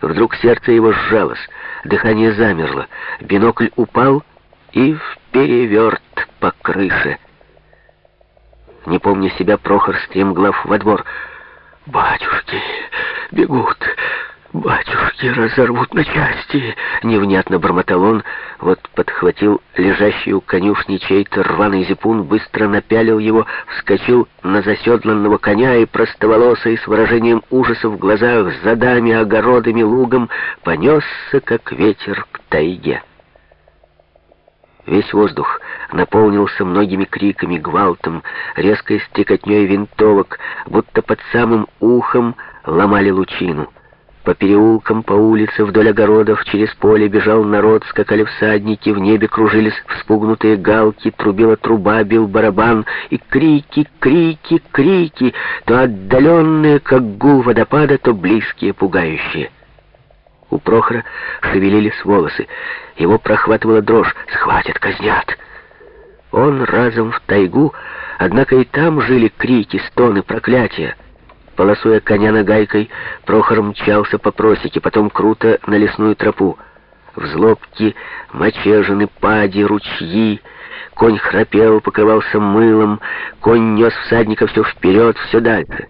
Вдруг сердце его сжалось, дыхание замерло, бинокль упал и впереверт по крыше. Не помня себя, Прохор стремглав во двор. «Батюшки, бегут! Батюшки разорвут на части!» Невнятно бормотал он, вот подхватил лежащий у конюшни чей-то рваный зипун, быстро напялил его, вскочил на заседланного коня и простоволосый с выражением ужаса в глазах, за дами, огородами, лугом, понесся, как ветер к тайге. Весь воздух наполнился многими криками, гвалтом, резкой стрекотней винтовок, будто под самым ухом ломали лучину. По переулкам, по улице, вдоль огородов, через поле бежал народ, скакали всадники, в небе кружились вспугнутые галки, трубила труба, бил барабан, и крики, крики, крики, то отдаленные, как гул водопада, то близкие, пугающие. У Прохора шевелились волосы. Его прохватывала дрожь. «Схватят, казнят!» Он разом в тайгу, однако и там жили крики, стоны, проклятия. Полосуя коня нагайкой, Прохор мчался по просеке, потом круто на лесную тропу. Взлобки, мочежины, пади, ручьи. Конь храпел, покрывался мылом. Конь нес всадника все вперед, все дальше.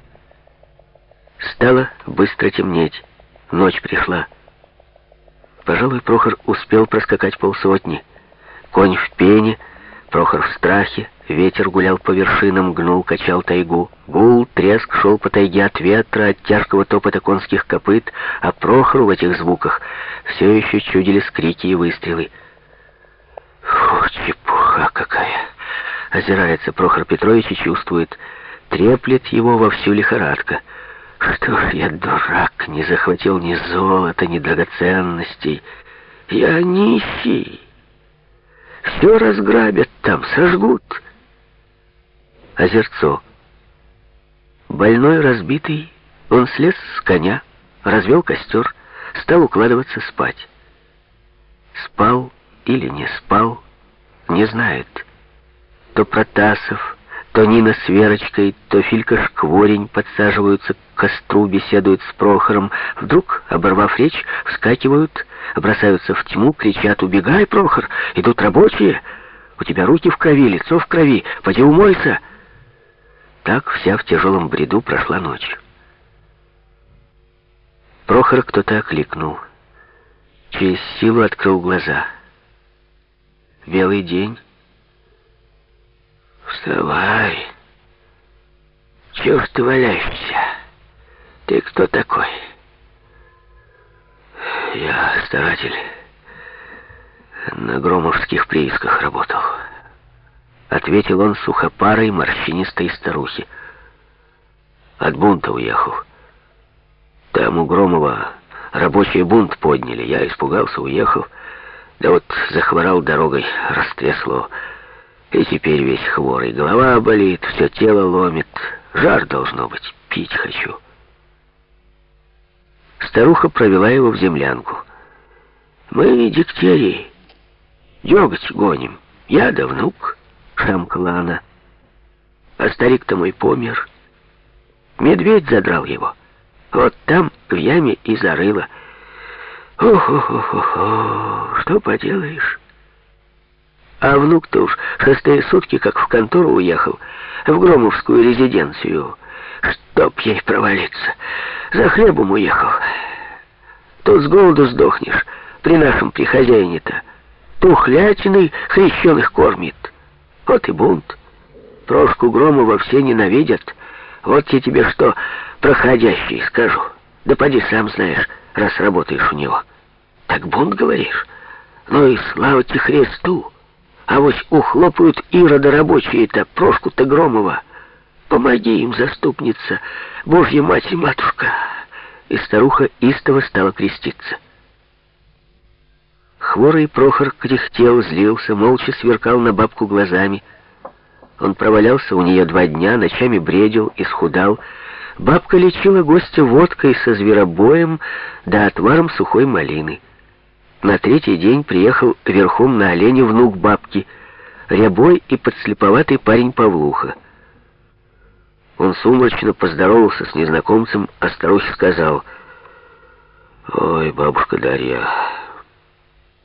Стало быстро темнеть. Ночь пришла. Пожалуй, Прохор успел проскакать полсотни. Конь в пене, Прохор в страхе, ветер гулял по вершинам, гнул, качал тайгу. Гул, треск шел по тайге от ветра, от тяжкого топота конских копыт, а Прохору в этих звуках все еще чудились крики и выстрелы. Фу, чепуха какая! Озирается Прохор Петрович и чувствует, треплет его во всю лихорадка — что ж я дурак, не захватил ни золота, ни драгоценностей. Я нищий. Все разграбят там, сожгут. Озерцо. Больной, разбитый, он слез с коня, развел костер, стал укладываться спать. Спал или не спал, не знает. То Протасов, то Нина с Верочкой, то Филька Шкворень подсаживаются к костру, беседуют с Прохором. Вдруг, оборвав речь, вскакивают, бросаются в тьму, кричат «Убегай, Прохор! Идут рабочие! У тебя руки в крови, лицо в крови! Поди умойся!» Так вся в тяжелом бреду прошла ночь. Прохор кто-то окликнул. Через силу открыл глаза. Белый день «Вставай! Чего ты валяешься? Ты кто такой?» «Я старатель. На громовских приисках работал». Ответил он сухопарой морщинистой старухи. От бунта уехал. Там у Громова рабочие бунт подняли. Я испугался, уехал. Да вот захворал дорогой, растрясло. И теперь весь хворый, голова болит, все тело ломит. Жар должно быть, пить хочу. Старуха провела его в землянку. «Мы дегтярии, деготь гоним. Я да внук», — шамкала она. «А старик-то мой помер. Медведь задрал его. Вот там, в яме, и зарыло. Ох-ох-ох-ох, что поделаешь?» А внук-то уж шестые сутки как в контору уехал, в Громовскую резиденцию. Чтоб ей провалиться. За хлебом уехал. Тут с голоду сдохнешь, при нашем при хозяине-то. Тухлятиной хрещеных кормит. Вот и бунт. Прошку Громова все ненавидят. Вот я тебе что, проходящий, скажу. Да поди сам знаешь, раз работаешь у него. Так бунт, говоришь? Ну и слава тебе Христу! А вот ухлопают Ирода рабочие-то, Прошку-то Громова. Помоги им, заступница, Божья мать и матушка. И старуха истово стала креститься. Хворый Прохор кряхтел, злился, молча сверкал на бабку глазами. Он провалялся у нее два дня, ночами бредил, исхудал. Бабка лечила гостя водкой со зверобоем да отваром сухой малины. На третий день приехал верхом на олене внук бабки, рябой и подслеповатый парень Павлуха. Он сумрачно поздоровался с незнакомцем, а старухе сказал, Ой, бабушка Дарья,